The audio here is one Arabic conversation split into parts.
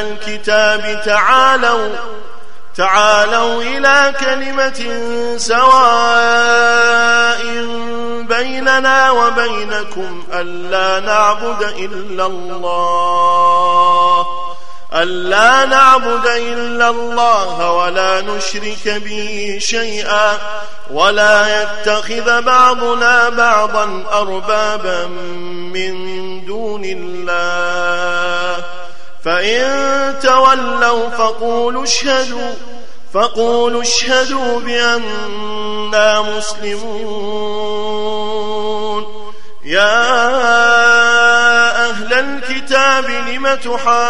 الكتاب تعالوا تعالوا إلى كلمة سواء بيننا وبينكم ألا نعبد إلا الله ألا نعبد إلا الله ولا نشرك به شيئا ولا يتخذ بعضنا بعضا أربابا من دون الله. فإن تولوا فقولوا اشهدوا فقولوا اشهدوا بأننا مسلمون. يا أهل الكتاب لم تحاجون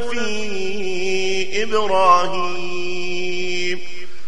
في إبراهيم؟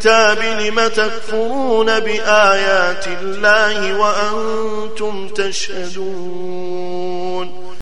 الكتاب لم تكفرون بآيات الله وأنتم تشهدون